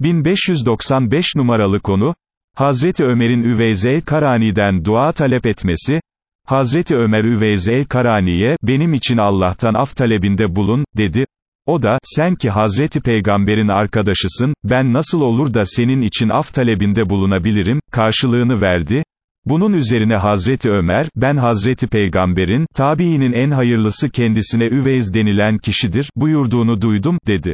1595 numaralı konu, Hazreti Ömer'in Üveyze Karani'den dua talep etmesi, Hazreti Ömer Üveyze Karani'ye, benim için Allah'tan af talebinde bulun, dedi, o da, sen ki Hazreti Peygamber'in arkadaşısın, ben nasıl olur da senin için af talebinde bulunabilirim, karşılığını verdi, bunun üzerine Hazreti Ömer, ben Hazreti Peygamber'in, tabiinin en hayırlısı kendisine Üveyz denilen kişidir, buyurduğunu duydum, dedi.